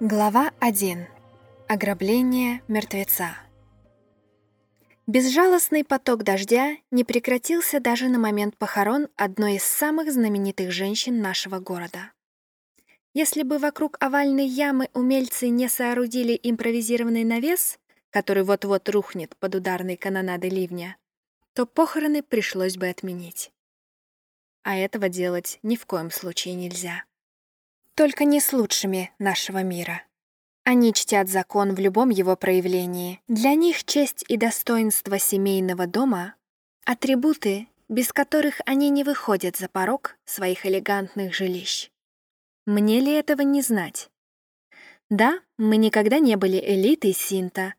Глава 1. Ограбление мертвеца. Безжалостный поток дождя не прекратился даже на момент похорон одной из самых знаменитых женщин нашего города. Если бы вокруг овальной ямы умельцы не соорудили импровизированный навес, который вот-вот рухнет под ударной канонадой ливня, то похороны пришлось бы отменить. А этого делать ни в коем случае нельзя. Только не с лучшими нашего мира. Они чтят закон в любом его проявлении. Для них честь и достоинство семейного дома — атрибуты, без которых они не выходят за порог своих элегантных жилищ. Мне ли этого не знать? Да, мы никогда не были элитой Синта,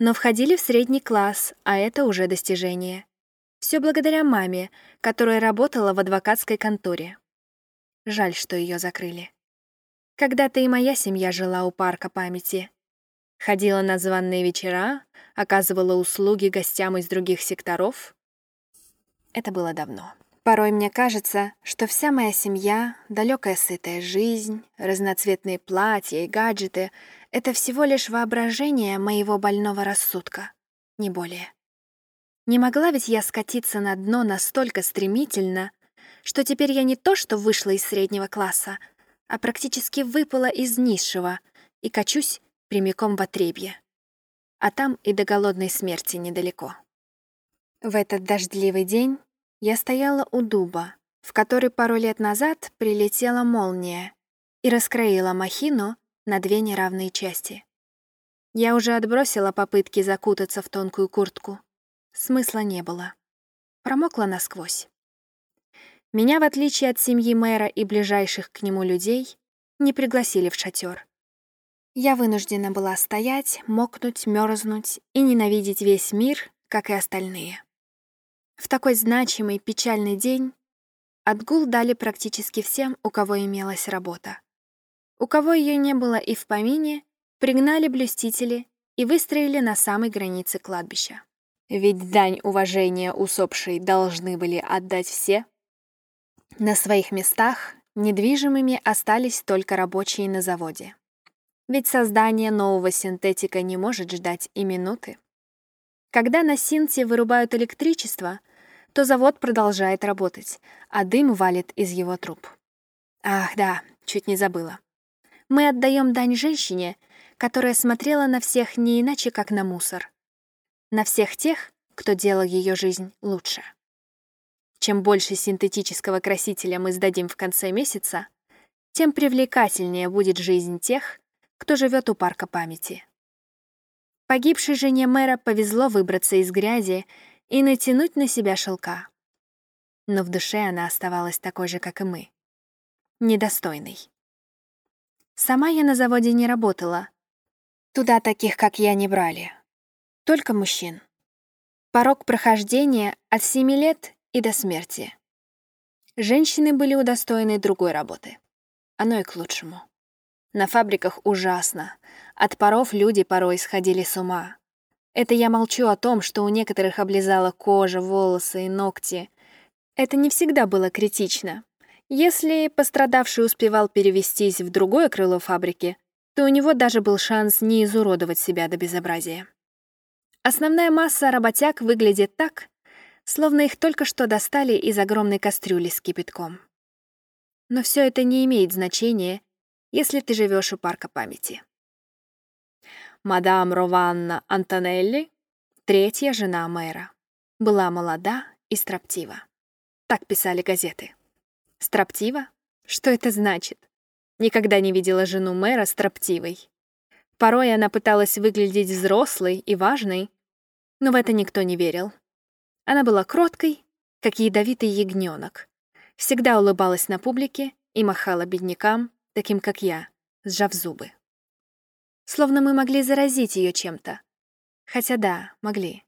но входили в средний класс, а это уже достижение. Все благодаря маме, которая работала в адвокатской конторе. Жаль, что ее закрыли. Когда-то и моя семья жила у парка памяти. Ходила на званные вечера, оказывала услуги гостям из других секторов. Это было давно. Порой мне кажется, что вся моя семья, далекая сытая жизнь, разноцветные платья и гаджеты — это всего лишь воображение моего больного рассудка, не более. Не могла ведь я скатиться на дно настолько стремительно, что теперь я не то что вышла из среднего класса, а практически выпала из низшего и качусь прямиком в отребье. А там и до голодной смерти недалеко. В этот дождливый день я стояла у дуба, в который пару лет назад прилетела молния и раскроила махину на две неравные части. Я уже отбросила попытки закутаться в тонкую куртку. Смысла не было. Промокла насквозь. Меня, в отличие от семьи мэра и ближайших к нему людей, не пригласили в шатер. Я вынуждена была стоять, мокнуть, мерзнуть и ненавидеть весь мир, как и остальные. В такой значимый, печальный день отгул дали практически всем, у кого имелась работа. У кого ее не было и в помине, пригнали блюстители и выстроили на самой границе кладбища. Ведь дань уважения усопшей должны были отдать все, на своих местах недвижимыми остались только рабочие на заводе. Ведь создание нового синтетика не может ждать и минуты. Когда на синте вырубают электричество, то завод продолжает работать, а дым валит из его труб. Ах, да, чуть не забыла. Мы отдаем дань женщине, которая смотрела на всех не иначе, как на мусор. На всех тех, кто делал ее жизнь лучше. Чем больше синтетического красителя мы сдадим в конце месяца, тем привлекательнее будет жизнь тех, кто живет у парка памяти. Погибшей жене мэра повезло выбраться из грязи и натянуть на себя шелка. Но в душе она оставалась такой же, как и мы. Недостойной. Сама я на заводе не работала. Туда таких, как я, не брали. Только мужчин. Порог прохождения от 7 лет и до смерти. Женщины были удостоены другой работы. Оно и к лучшему. На фабриках ужасно. От паров люди порой сходили с ума. Это я молчу о том, что у некоторых облизала кожа, волосы и ногти. Это не всегда было критично. Если пострадавший успевал перевестись в другое крыло фабрики, то у него даже был шанс не изуродовать себя до безобразия. Основная масса работяг выглядит так, словно их только что достали из огромной кастрюли с кипятком. Но все это не имеет значения, если ты живешь у парка памяти. Мадам Рованна Антонелли, третья жена мэра, была молода и строптива. Так писали газеты. Строптива? Что это значит? Никогда не видела жену мэра строптивой. Порой она пыталась выглядеть взрослой и важной, но в это никто не верил. Она была кроткой, как ядовитый ягненок. Всегда улыбалась на публике и махала беднякам, таким как я, сжав зубы. Словно мы могли заразить ее чем-то. Хотя да, могли.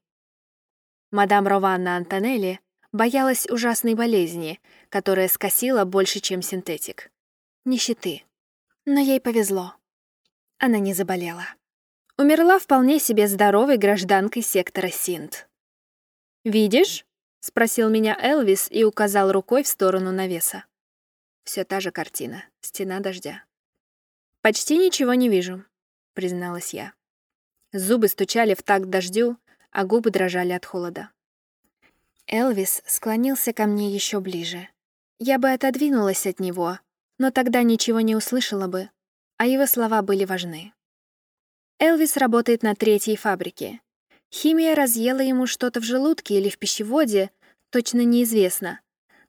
Мадам Рованна Антонелли боялась ужасной болезни, которая скосила больше, чем синтетик. Нищеты. Но ей повезло. Она не заболела. Умерла вполне себе здоровой гражданкой сектора Синт. «Видишь?» — спросил меня Элвис и указал рукой в сторону навеса. Все та же картина, стена дождя. «Почти ничего не вижу», — призналась я. Зубы стучали в такт дождю, а губы дрожали от холода. Элвис склонился ко мне еще ближе. Я бы отодвинулась от него, но тогда ничего не услышала бы, а его слова были важны. Элвис работает на третьей фабрике. Химия разъела ему что-то в желудке или в пищеводе, точно неизвестно,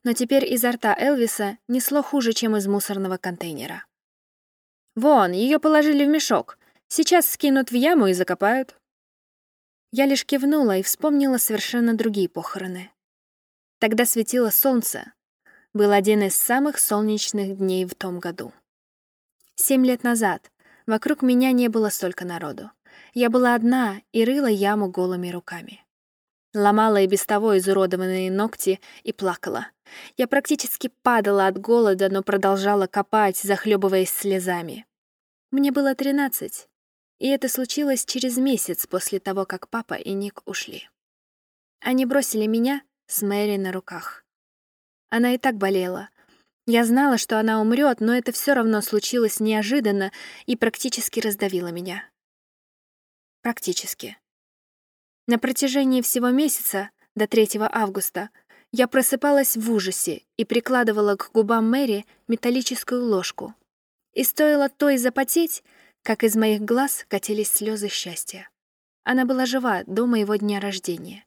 но теперь изо рта Элвиса несло хуже, чем из мусорного контейнера. «Вон, ее положили в мешок. Сейчас скинут в яму и закопают». Я лишь кивнула и вспомнила совершенно другие похороны. Тогда светило солнце. Был один из самых солнечных дней в том году. Семь лет назад вокруг меня не было столько народу. Я была одна и рыла яму голыми руками. Ломала и без того изуродованные ногти и плакала. Я практически падала от голода, но продолжала копать, захлебываясь слезами. Мне было тринадцать, и это случилось через месяц после того, как папа и Ник ушли. Они бросили меня с Мэри на руках. Она и так болела. Я знала, что она умрет, но это все равно случилось неожиданно и практически раздавило меня. Практически. На протяжении всего месяца, до 3 августа, я просыпалась в ужасе и прикладывала к губам Мэри металлическую ложку. И стоило той запотеть, как из моих глаз катились слезы счастья. Она была жива до моего дня рождения.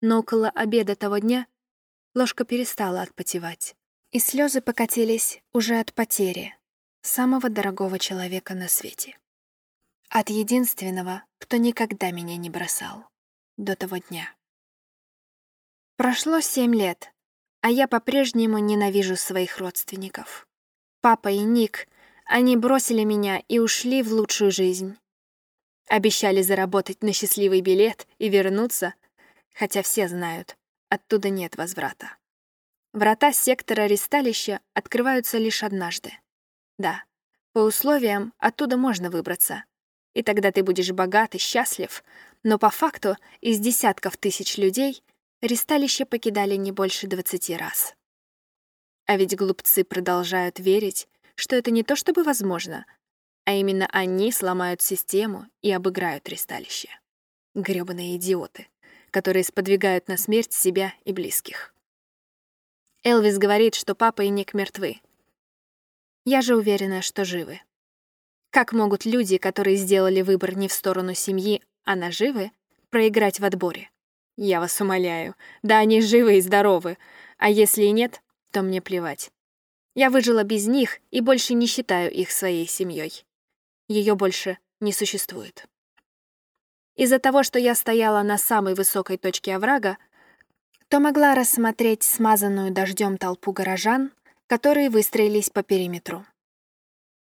Но около обеда того дня ложка перестала отпотевать, и слезы покатились уже от потери самого дорогого человека на свете. От единственного, кто никогда меня не бросал. До того дня. Прошло семь лет, а я по-прежнему ненавижу своих родственников. Папа и Ник, они бросили меня и ушли в лучшую жизнь. Обещали заработать на счастливый билет и вернуться, хотя все знают, оттуда нет возврата. Врата сектора ресталища открываются лишь однажды. Да, по условиям оттуда можно выбраться, и тогда ты будешь богат и счастлив, но по факту из десятков тысяч людей ресталище покидали не больше двадцати раз. А ведь глупцы продолжают верить, что это не то чтобы возможно, а именно они сломают систему и обыграют ресталище. Грёбаные идиоты, которые сподвигают на смерть себя и близких. Элвис говорит, что папа и Ник мертвы. Я же уверена, что живы. Как могут люди, которые сделали выбор не в сторону семьи, а наживы, проиграть в отборе? Я вас умоляю. Да, они живы и здоровы. А если и нет, то мне плевать. Я выжила без них и больше не считаю их своей семьей. Ее больше не существует. Из-за того, что я стояла на самой высокой точке оврага, то могла рассмотреть смазанную дождем толпу горожан, которые выстроились по периметру.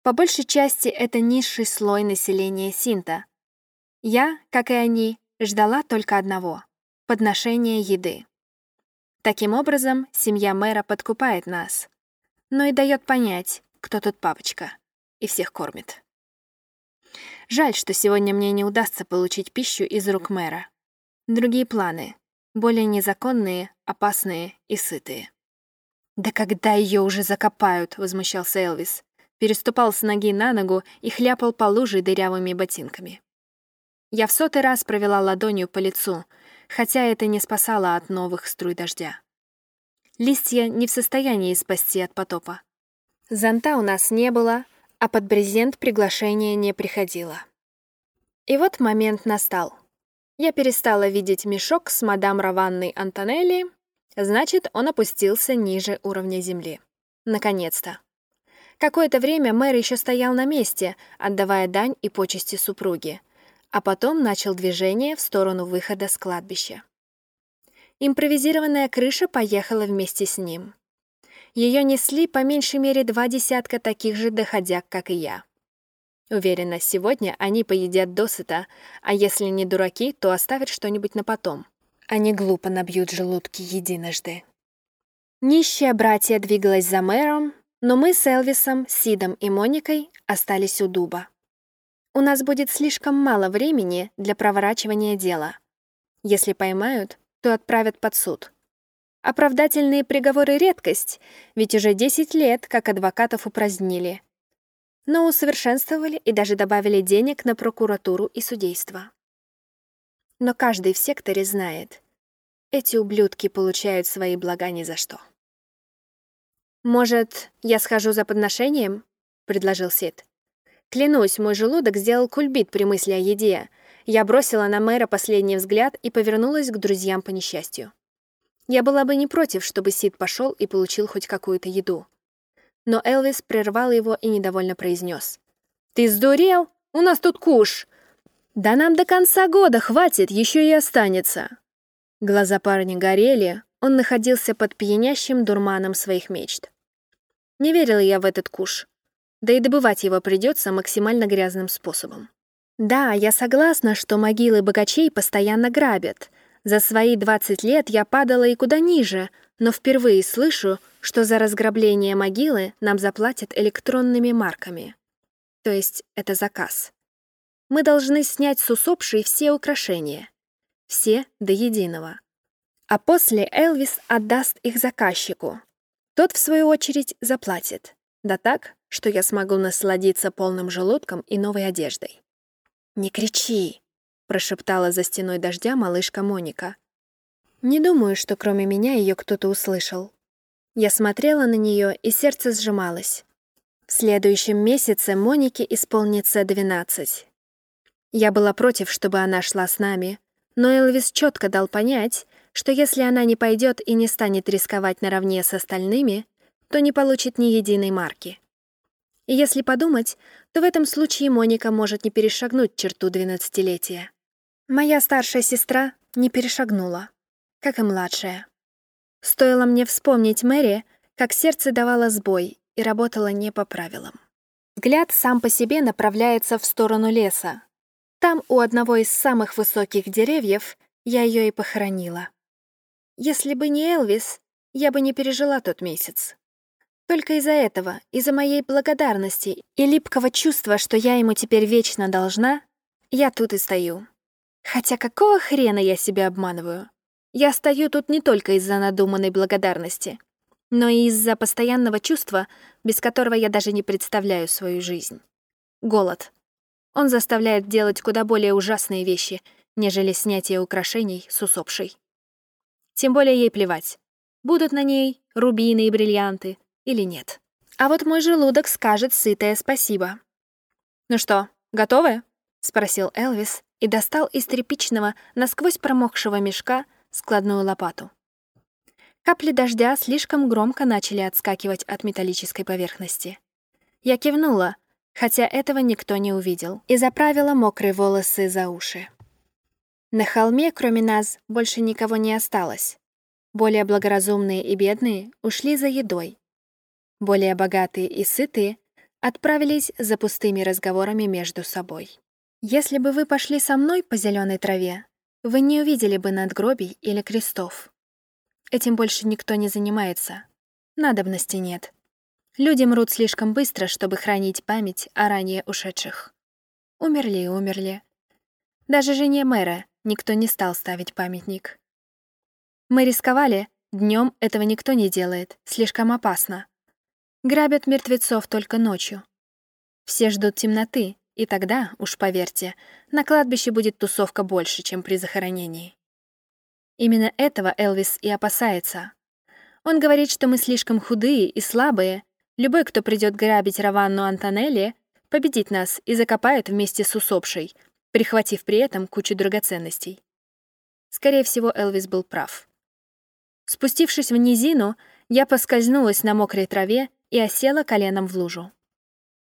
По большей части это низший слой населения Синта. Я, как и они, ждала только одного — подношения еды. Таким образом, семья мэра подкупает нас, но и дает понять, кто тут папочка, и всех кормит. Жаль, что сегодня мне не удастся получить пищу из рук мэра. Другие планы, более незаконные, опасные и сытые. «Да когда ее уже закопают?» — возмущался Элвис переступал с ноги на ногу и хляпал по луже дырявыми ботинками. Я в сотый раз провела ладонью по лицу, хотя это не спасало от новых струй дождя. Листья не в состоянии спасти от потопа. Зонта у нас не было, а под брезент приглашение не приходило. И вот момент настал. Я перестала видеть мешок с мадам Раванной Антонелли, значит, он опустился ниже уровня земли. Наконец-то. Какое-то время мэр еще стоял на месте, отдавая дань и почести супруге, а потом начал движение в сторону выхода с кладбища. Импровизированная крыша поехала вместе с ним. Ее несли по меньшей мере два десятка таких же доходяг, как и я. Уверена, сегодня они поедят досыта, а если не дураки, то оставят что-нибудь на потом. Они глупо набьют желудки единожды. Нищая братья двигалась за мэром, но мы с Элвисом, Сидом и Моникой остались у дуба. У нас будет слишком мало времени для проворачивания дела. Если поймают, то отправят под суд. Оправдательные приговоры — редкость, ведь уже 10 лет как адвокатов упразднили. но усовершенствовали и даже добавили денег на прокуратуру и судейство. Но каждый в секторе знает, эти ублюдки получают свои блага ни за что. «Может, я схожу за подношением?» — предложил Сид. Клянусь, мой желудок сделал кульбит при мысли о еде. Я бросила на мэра последний взгляд и повернулась к друзьям по несчастью. Я была бы не против, чтобы Сид пошел и получил хоть какую-то еду. Но Элвис прервал его и недовольно произнес. «Ты сдурел? У нас тут куш!» «Да нам до конца года хватит, еще и останется!» Глаза парня горели, он находился под пьянящим дурманом своих мечт. Не верила я в этот куш. Да и добывать его придется максимально грязным способом. Да, я согласна, что могилы богачей постоянно грабят. За свои 20 лет я падала и куда ниже, но впервые слышу, что за разграбление могилы нам заплатят электронными марками. То есть это заказ. Мы должны снять с усопшей все украшения. Все до единого. А после Элвис отдаст их заказчику. Тот, в свою очередь, заплатит. Да так, что я смогу насладиться полным желудком и новой одеждой. «Не кричи!» — прошептала за стеной дождя малышка Моника. Не думаю, что кроме меня ее кто-то услышал. Я смотрела на нее, и сердце сжималось. В следующем месяце Монике исполнится 12. Я была против, чтобы она шла с нами, но Элвис четко дал понять, что если она не пойдет и не станет рисковать наравне с остальными, то не получит ни единой марки. И если подумать, то в этом случае Моника может не перешагнуть черту двенадцатилетия. Моя старшая сестра не перешагнула, как и младшая. Стоило мне вспомнить Мэри, как сердце давало сбой и работало не по правилам. Взгляд сам по себе направляется в сторону леса. Там, у одного из самых высоких деревьев, я ее и похоронила. Если бы не Элвис, я бы не пережила тот месяц. Только из-за этого, из-за моей благодарности и липкого чувства, что я ему теперь вечно должна, я тут и стою. Хотя какого хрена я себя обманываю? Я стою тут не только из-за надуманной благодарности, но и из-за постоянного чувства, без которого я даже не представляю свою жизнь. Голод. Он заставляет делать куда более ужасные вещи, нежели снятие украшений с усопшей. Тем более ей плевать, будут на ней рубины и бриллианты или нет. А вот мой желудок скажет сытое спасибо. «Ну что, готовы?» — спросил Элвис и достал из тряпичного, насквозь промокшего мешка складную лопату. Капли дождя слишком громко начали отскакивать от металлической поверхности. Я кивнула, хотя этого никто не увидел, и заправила мокрые волосы за уши. На холме, кроме нас, больше никого не осталось. Более благоразумные и бедные ушли за едой. Более богатые и сытые отправились за пустыми разговорами между собой. Если бы вы пошли со мной по зеленой траве, вы не увидели бы надгробий или крестов. Этим больше никто не занимается. Надобности нет. Люди мрут слишком быстро, чтобы хранить память о ранее ушедших. Умерли и умерли. Даже жене мэра никто не стал ставить памятник. Мы рисковали, днем этого никто не делает, слишком опасно. Грабят мертвецов только ночью. Все ждут темноты, и тогда, уж поверьте, на кладбище будет тусовка больше, чем при захоронении. Именно этого Элвис и опасается. Он говорит, что мы слишком худые и слабые. Любой, кто придет грабить Раванну Антонелли, победит нас и закопает вместе с усопшей, прихватив при этом кучу драгоценностей. Скорее всего, Элвис был прав. Спустившись в низину, я поскользнулась на мокрой траве и осела коленом в лужу.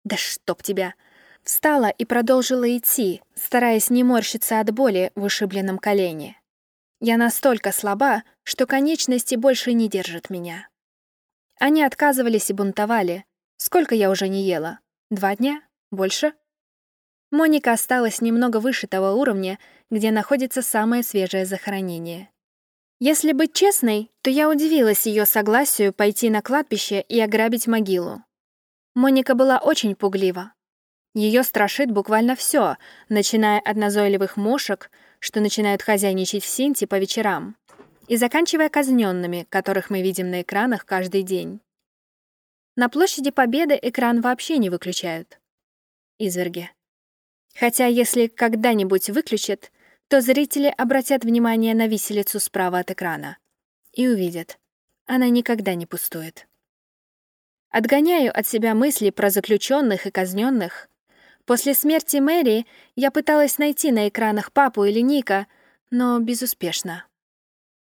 «Да чтоб тебя!» Встала и продолжила идти, стараясь не морщиться от боли в ушибленном колене. Я настолько слаба, что конечности больше не держат меня. Они отказывались и бунтовали. Сколько я уже не ела? Два дня? Больше? Моника осталась немного выше того уровня, где находится самое свежее захоронение. Если быть честной, то я удивилась ее согласию пойти на кладбище и ограбить могилу. Моника была очень пуглива. Ее страшит буквально все, начиная от назойливых мошек, что начинают хозяйничать в Синте по вечерам, и заканчивая казненными, которых мы видим на экранах каждый день. На площади Победы экран вообще не выключают. изверги. Хотя если когда-нибудь выключат, то зрители обратят внимание на виселицу справа от экрана и увидят, она никогда не пустует. Отгоняю от себя мысли про заключенных и казненных. После смерти Мэри я пыталась найти на экранах папу или Ника, но безуспешно.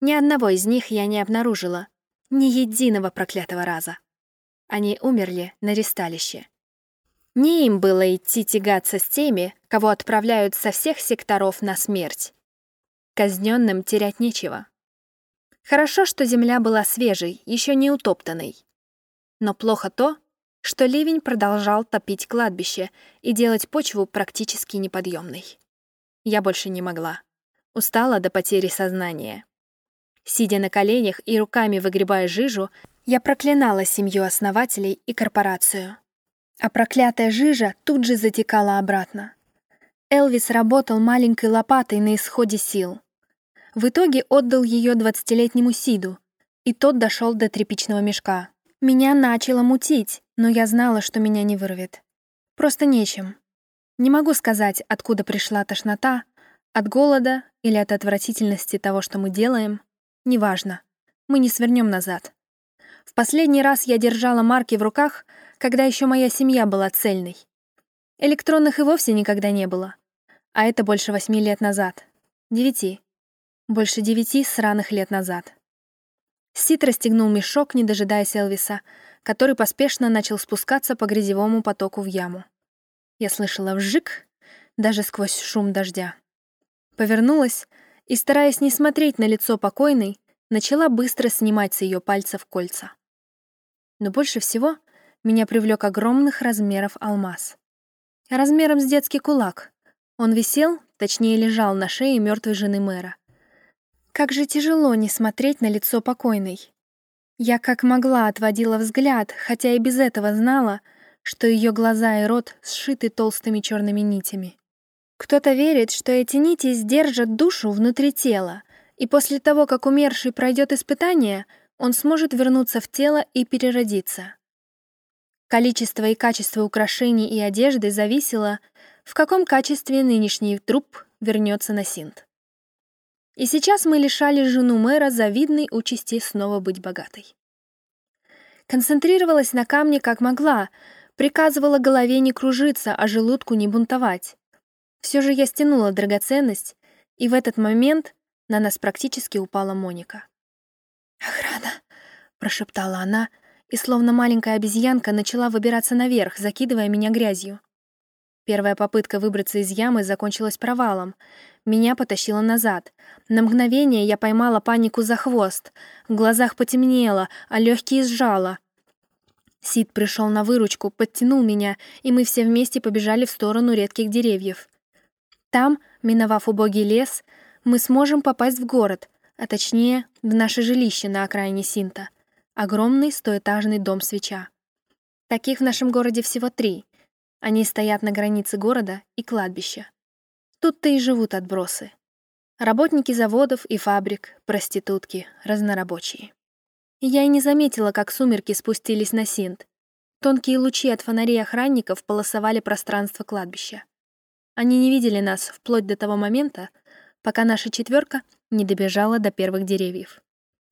Ни одного из них я не обнаружила, ни единого проклятого раза. Они умерли на ресталище. Не им было идти тягаться с теми, кого отправляют со всех секторов на смерть. Казненным терять нечего. Хорошо, что земля была свежей, еще не утоптанной. Но плохо то, что ливень продолжал топить кладбище и делать почву практически неподъемной. Я больше не могла. Устала до потери сознания. Сидя на коленях и руками выгребая жижу, я проклинала семью основателей и корпорацию. А проклятая жижа тут же затекала обратно. Элвис работал маленькой лопатой на исходе сил. В итоге отдал ее двадцатилетнему Сиду, и тот дошел до тряпичного мешка. Меня начало мутить, но я знала, что меня не вырвет. Просто нечем. Не могу сказать, откуда пришла тошнота, от голода или от отвратительности того, что мы делаем. Неважно. Мы не свернем назад. В последний раз я держала марки в руках, когда еще моя семья была цельной. Электронных и вовсе никогда не было. А это больше восьми лет назад. Девяти. Больше девяти сраных лет назад. Сид расстегнул мешок, не дожидаясь Элвиса, который поспешно начал спускаться по грязевому потоку в яму. Я слышала вжик даже сквозь шум дождя. Повернулась и, стараясь не смотреть на лицо покойной, начала быстро снимать с ее пальцев кольца. Но больше всего меня привлек огромных размеров алмаз. Размером с детский кулак. Он висел, точнее лежал на шее мертвой жены мэра. Как же тяжело не смотреть на лицо покойной. Я как могла отводила взгляд, хотя и без этого знала, что ее глаза и рот сшиты толстыми черными нитями. Кто-то верит, что эти нити сдержат душу внутри тела, и после того, как умерший пройдет испытание, он сможет вернуться в тело и переродиться. Количество и качество украшений и одежды зависело, в каком качестве нынешний труп вернется на синт. И сейчас мы лишали жену мэра завидной участи снова быть богатой. Концентрировалась на камне как могла, приказывала голове не кружиться, а желудку не бунтовать. Все же я стянула драгоценность, и в этот момент на нас практически упала Моника. «Охрана!» — прошептала она, и словно маленькая обезьянка начала выбираться наверх, закидывая меня грязью. Первая попытка выбраться из ямы закончилась провалом. Меня потащило назад. На мгновение я поймала панику за хвост. В глазах потемнело, а легкие сжало. Сид пришел на выручку, подтянул меня, и мы все вместе побежали в сторону редких деревьев. Там, миновав убогий лес, мы сможем попасть в город, а точнее, в наше жилище на окраине Синта. Огромный стоэтажный дом-свеча. Таких в нашем городе всего три. Они стоят на границе города и кладбища. Тут-то и живут отбросы. Работники заводов и фабрик, проститутки, разнорабочие. Я и не заметила, как сумерки спустились на синт. Тонкие лучи от фонарей охранников полосовали пространство кладбища. Они не видели нас вплоть до того момента, пока наша четверка не добежала до первых деревьев.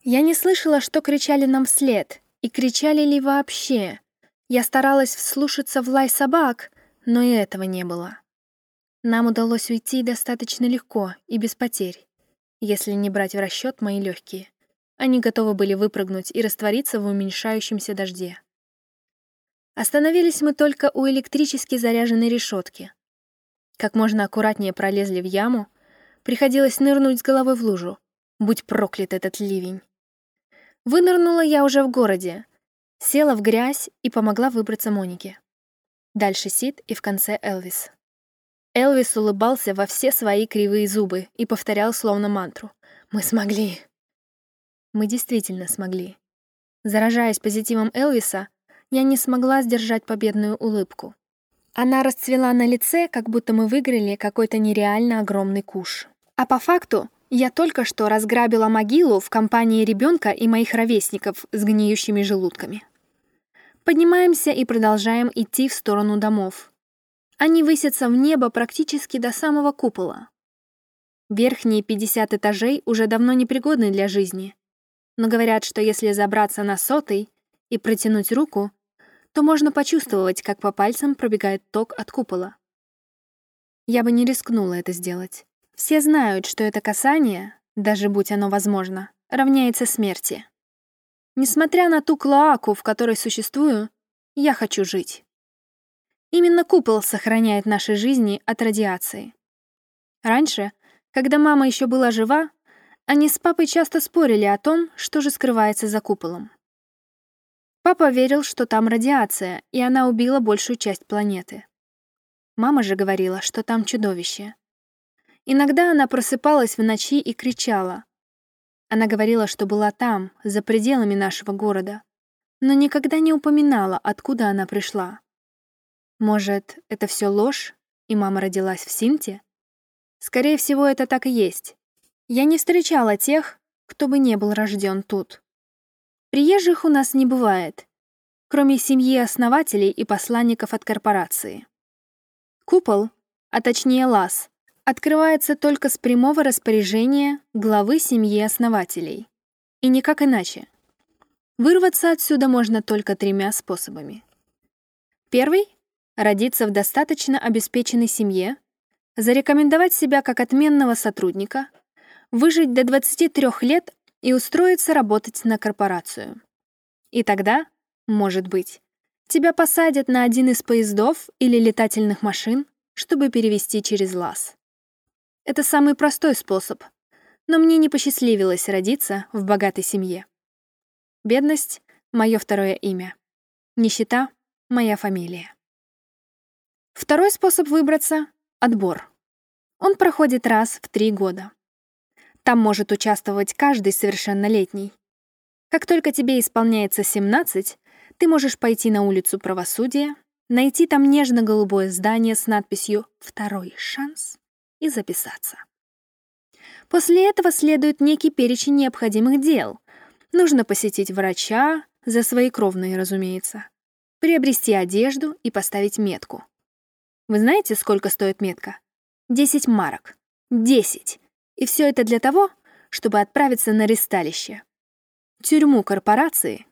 Я не слышала, что кричали нам вслед, и кричали ли вообще. Я старалась вслушаться в лай собак, но и этого не было. Нам удалось уйти достаточно легко и без потерь, если не брать в расчет мои легкие. Они готовы были выпрыгнуть и раствориться в уменьшающемся дожде. Остановились мы только у электрически заряженной решетки. Как можно аккуратнее пролезли в яму, приходилось нырнуть с головой в лужу. Будь проклят этот ливень. Вынырнула я уже в городе, Села в грязь и помогла выбраться Монике. Дальше Сид и в конце Элвис. Элвис улыбался во все свои кривые зубы и повторял словно мантру. «Мы смогли!» Мы действительно смогли. Заражаясь позитивом Элвиса, я не смогла сдержать победную улыбку. Она расцвела на лице, как будто мы выиграли какой-то нереально огромный куш. А по факту я только что разграбила могилу в компании ребенка и моих ровесников с гниющими желудками. Поднимаемся и продолжаем идти в сторону домов. Они высятся в небо практически до самого купола. Верхние 50 этажей уже давно непригодны для жизни, но говорят, что если забраться на сотый и протянуть руку, то можно почувствовать, как по пальцам пробегает ток от купола. Я бы не рискнула это сделать. Все знают, что это касание, даже будь оно возможно, равняется смерти. Несмотря на ту клоаку, в которой существую, я хочу жить. Именно купол сохраняет наши жизни от радиации. Раньше, когда мама еще была жива, они с папой часто спорили о том, что же скрывается за куполом. Папа верил, что там радиация, и она убила большую часть планеты. Мама же говорила, что там чудовище. Иногда она просыпалась в ночи и кричала. Она говорила, что была там, за пределами нашего города, но никогда не упоминала, откуда она пришла. Может, это все ложь, и мама родилась в Синте? Скорее всего, это так и есть. Я не встречала тех, кто бы не был рожден тут. Приезжих у нас не бывает, кроме семьи основателей и посланников от корпорации. Купол, а точнее лаз, открывается только с прямого распоряжения главы семьи основателей. И никак иначе. Вырваться отсюда можно только тремя способами. Первый — родиться в достаточно обеспеченной семье, зарекомендовать себя как отменного сотрудника, выжить до 23 лет и устроиться работать на корпорацию. И тогда, может быть, тебя посадят на один из поездов или летательных машин, чтобы перевести через лаз. Это самый простой способ, но мне не посчастливилось родиться в богатой семье. Бедность — мое второе имя. Нищета — моя фамилия. Второй способ выбраться — отбор. Он проходит раз в три года. Там может участвовать каждый совершеннолетний. Как только тебе исполняется 17, ты можешь пойти на улицу правосудия, найти там нежно-голубое здание с надписью «Второй шанс» и записаться. После этого следует некий перечень необходимых дел. Нужно посетить врача, за свои кровные, разумеется, приобрести одежду и поставить метку. Вы знаете, сколько стоит метка? 10 марок. 10. И все это для того, чтобы отправиться на ресталище, тюрьму корпорации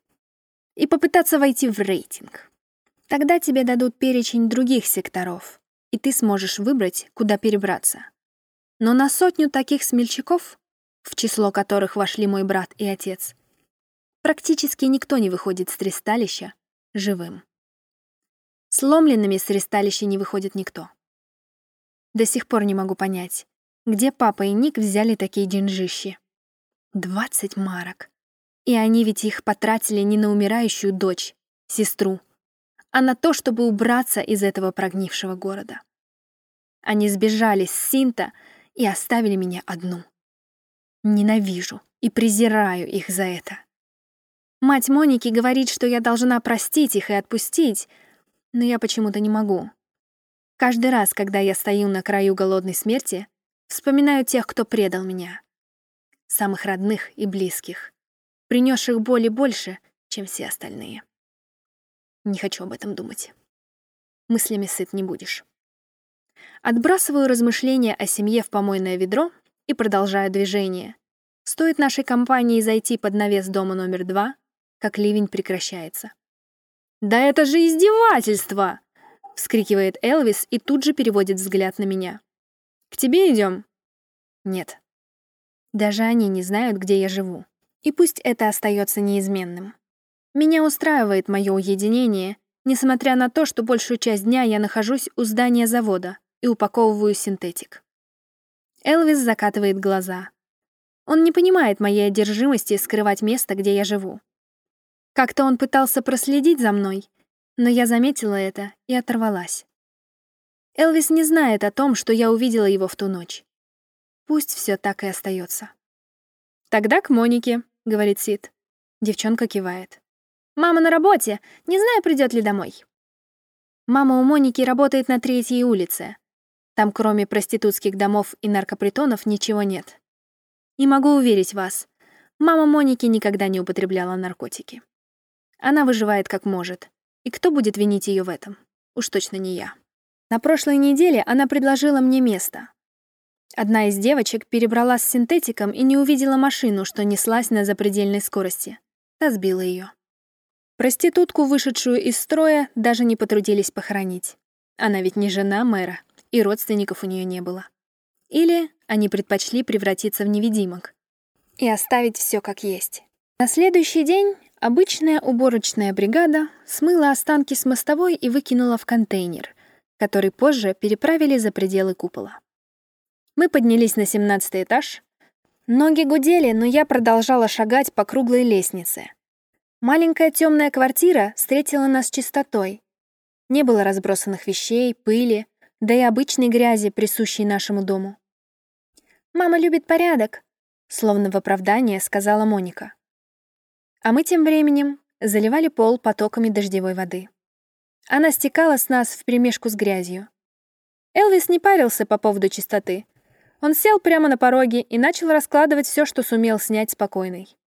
и попытаться войти в рейтинг. Тогда тебе дадут перечень других секторов, и ты сможешь выбрать, куда перебраться. Но на сотню таких смельчаков, в число которых вошли мой брат и отец, практически никто не выходит с ресталища живым. Сломленными с ресталища не выходит никто. До сих пор не могу понять, где папа и Ник взяли такие деньжищи? Двадцать марок. И они ведь их потратили не на умирающую дочь, сестру, а на то, чтобы убраться из этого прогнившего города. Они сбежали с Синта и оставили меня одну. Ненавижу и презираю их за это. Мать Моники говорит, что я должна простить их и отпустить, но я почему-то не могу. Каждый раз, когда я стою на краю голодной смерти, Вспоминаю тех, кто предал меня. Самых родных и близких, принесших боли больше, чем все остальные. Не хочу об этом думать. Мыслями сыт не будешь. Отбрасываю размышления о семье в помойное ведро и продолжаю движение. Стоит нашей компании зайти под навес дома номер два, как ливень прекращается. «Да это же издевательство!» — вскрикивает Элвис и тут же переводит взгляд на меня. К тебе идем? Нет. Даже они не знают, где я живу. И пусть это остается неизменным. Меня устраивает мое уединение, несмотря на то, что большую часть дня я нахожусь у здания завода и упаковываю синтетик. Элвис закатывает глаза. Он не понимает моей одержимости скрывать место, где я живу. Как-то он пытался проследить за мной, но я заметила это и оторвалась. Элвис не знает о том, что я увидела его в ту ночь. Пусть все так и остается. «Тогда к Монике», — говорит Сид. Девчонка кивает. «Мама на работе. Не знаю, придет ли домой». Мама у Моники работает на третьей улице. Там, кроме проститутских домов и наркопритонов, ничего нет. И могу уверить вас, мама Моники никогда не употребляла наркотики. Она выживает как может. И кто будет винить ее в этом? Уж точно не я. На прошлой неделе она предложила мне место. Одна из девочек перебралась с синтетиком и не увидела машину, что неслась на запредельной скорости. Та сбила ее. Проститутку, вышедшую из строя, даже не потрудились похоронить. Она ведь не жена мэра, и родственников у нее не было. Или они предпочли превратиться в невидимок и оставить все как есть. На следующий день обычная уборочная бригада смыла останки с мостовой и выкинула в контейнер, который позже переправили за пределы купола. Мы поднялись на семнадцатый этаж. Ноги гудели, но я продолжала шагать по круглой лестнице. Маленькая темная квартира встретила нас чистотой. Не было разбросанных вещей, пыли, да и обычной грязи, присущей нашему дому. «Мама любит порядок», — словно в оправдание сказала Моника. А мы тем временем заливали пол потоками дождевой воды. Она стекала с нас вперемешку с грязью. Элвис не парился по поводу чистоты. Он сел прямо на пороге и начал раскладывать все, что сумел снять спокойный.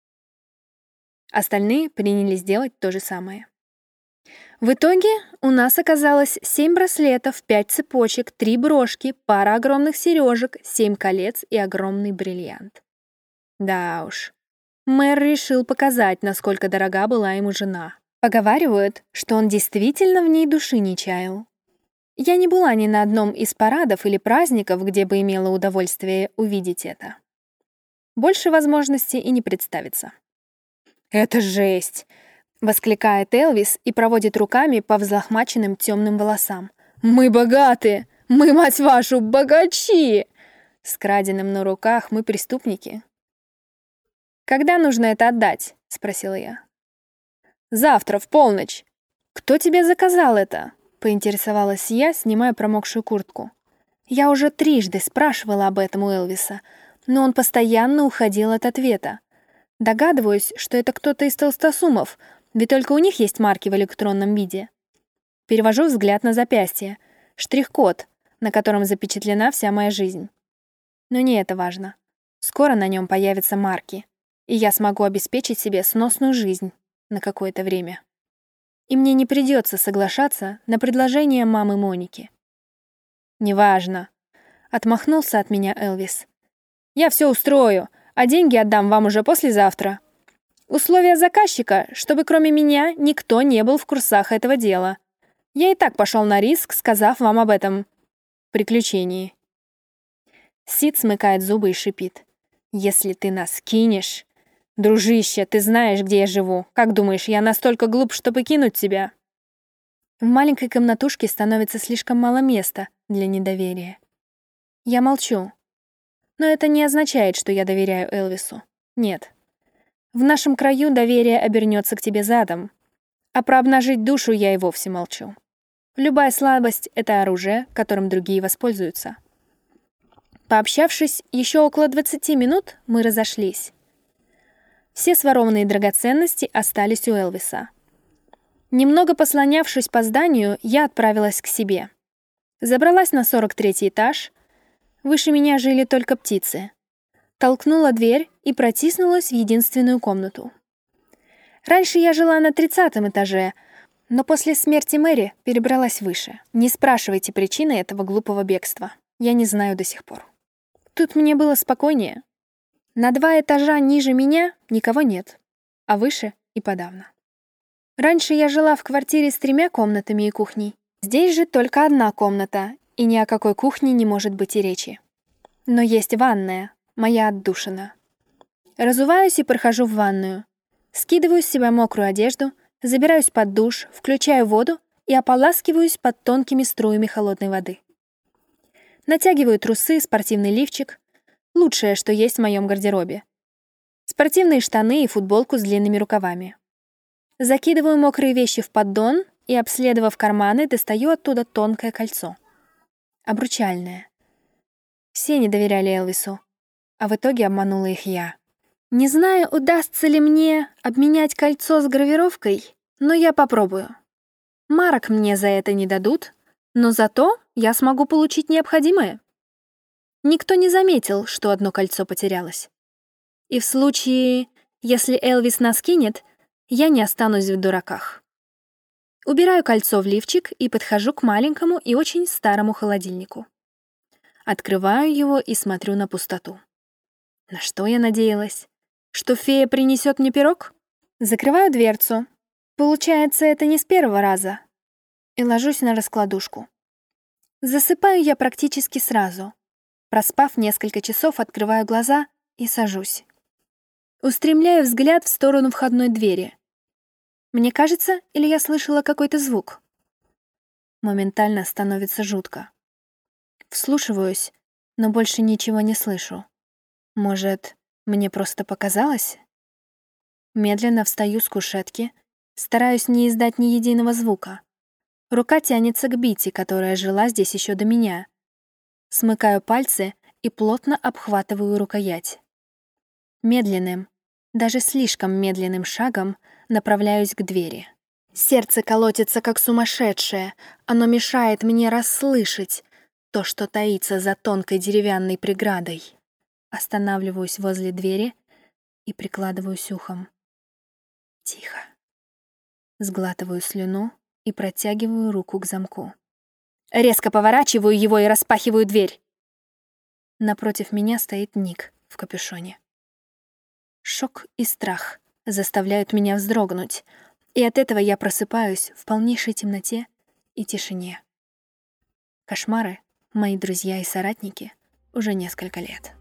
Остальные принялись делать то же самое. В итоге у нас оказалось семь браслетов, пять цепочек, три брошки, пара огромных сережек, семь колец и огромный бриллиант. Да уж. Мэр решил показать, насколько дорога была ему жена. Поговаривают, что он действительно в ней души не чаял. Я не была ни на одном из парадов или праздников, где бы имела удовольствие увидеть это. Больше возможностей и не представится. «Это жесть!» — воскликает Элвис и проводит руками по взлохмаченным темным волосам. «Мы богаты! Мы, мать вашу, богачи!» С краденым на руках мы преступники. «Когда нужно это отдать?» — спросила я. «Завтра, в полночь. Кто тебе заказал это?» — поинтересовалась я, снимая промокшую куртку. Я уже трижды спрашивала об этом у Элвиса, но он постоянно уходил от ответа. Догадываюсь, что это кто-то из толстосумов, ведь только у них есть марки в электронном виде. Перевожу взгляд на запястье. Штрих-код, на котором запечатлена вся моя жизнь. Но не это важно. Скоро на нем появятся марки, и я смогу обеспечить себе сносную жизнь на какое-то время и мне не придется соглашаться на предложение мамы Моники. «Неважно», — отмахнулся от меня Элвис. «Я все устрою, а деньги отдам вам уже послезавтра. Условия заказчика, чтобы кроме меня никто не был в курсах этого дела. Я и так пошел на риск, сказав вам об этом приключении». Сид смыкает зубы и шипит. «Если ты нас кинешь...» «Дружище, ты знаешь, где я живу. Как думаешь, я настолько глуп, чтобы кинуть тебя?» В маленькой комнатушке становится слишком мало места для недоверия. Я молчу. Но это не означает, что я доверяю Элвису. Нет. В нашем краю доверие обернется к тебе задом. А про обнажить душу я и вовсе молчу. Любая слабость — это оружие, которым другие воспользуются. Пообщавшись еще около 20 минут, мы разошлись. Все сворованные драгоценности остались у Элвиса. Немного послонявшись по зданию, я отправилась к себе. Забралась на 43 этаж. Выше меня жили только птицы. Толкнула дверь и протиснулась в единственную комнату. Раньше я жила на 30 этаже, но после смерти Мэри перебралась выше. Не спрашивайте причины этого глупого бегства. Я не знаю до сих пор. Тут мне было спокойнее. На два этажа ниже меня никого нет, а выше и подавно. Раньше я жила в квартире с тремя комнатами и кухней. Здесь же только одна комната, и ни о какой кухне не может быть и речи. Но есть ванная, моя отдушина. Разуваюсь и прохожу в ванную. Скидываю с себя мокрую одежду, забираюсь под душ, включаю воду и ополаскиваюсь под тонкими струями холодной воды. Натягиваю трусы, спортивный лифчик, Лучшее, что есть в моем гардеробе. Спортивные штаны и футболку с длинными рукавами. Закидываю мокрые вещи в поддон и, обследовав карманы, достаю оттуда тонкое кольцо. Обручальное. Все не доверяли Элвису, а в итоге обманула их я. Не знаю, удастся ли мне обменять кольцо с гравировкой, но я попробую. Марок мне за это не дадут, но зато я смогу получить необходимое. Никто не заметил, что одно кольцо потерялось. И в случае, если Элвис нас кинет, я не останусь в дураках. Убираю кольцо в лифчик и подхожу к маленькому и очень старому холодильнику. Открываю его и смотрю на пустоту. На что я надеялась? Что фея принесет мне пирог? Закрываю дверцу. Получается, это не с первого раза. И ложусь на раскладушку. Засыпаю я практически сразу. Проспав несколько часов, открываю глаза и сажусь. Устремляю взгляд в сторону входной двери. Мне кажется, или я слышала какой-то звук? Моментально становится жутко. Вслушиваюсь, но больше ничего не слышу. Может, мне просто показалось? Медленно встаю с кушетки, стараюсь не издать ни единого звука. Рука тянется к Бити, которая жила здесь еще до меня. Смыкаю пальцы и плотно обхватываю рукоять. Медленным, даже слишком медленным шагом направляюсь к двери. Сердце колотится как сумасшедшее, оно мешает мне расслышать то, что таится за тонкой деревянной преградой. Останавливаюсь возле двери и прикладываюсь ухом. Тихо. Сглатываю слюну и протягиваю руку к замку. Резко поворачиваю его и распахиваю дверь. Напротив меня стоит Ник в капюшоне. Шок и страх заставляют меня вздрогнуть, и от этого я просыпаюсь в полнейшей темноте и тишине. Кошмары — мои друзья и соратники уже несколько лет.